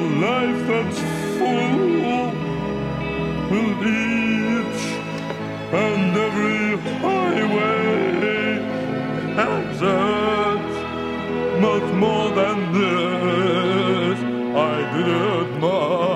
life that's full will each and every highway exit much more than this I did not.